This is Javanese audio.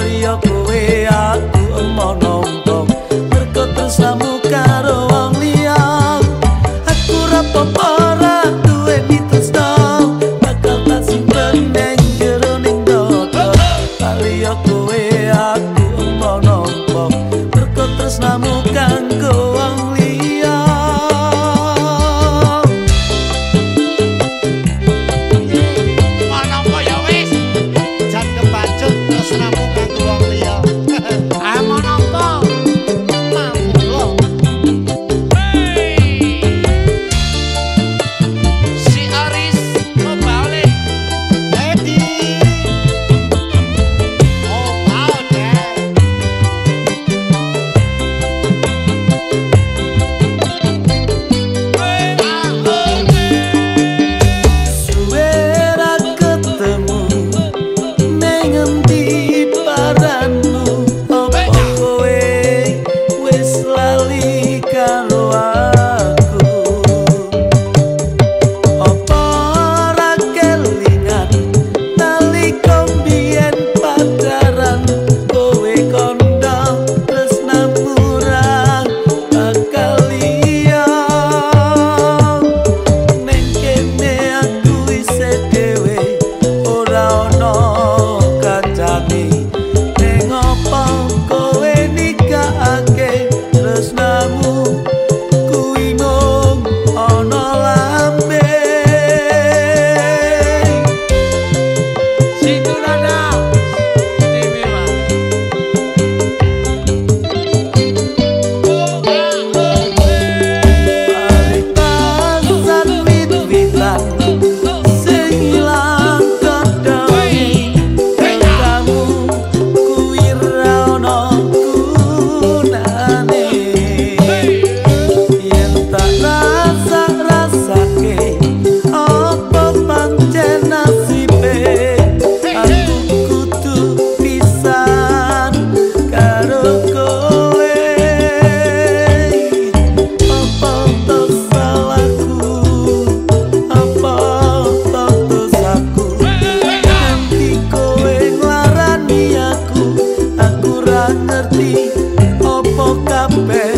liya kowe aku emono ngombong mergo tersamu volta pé.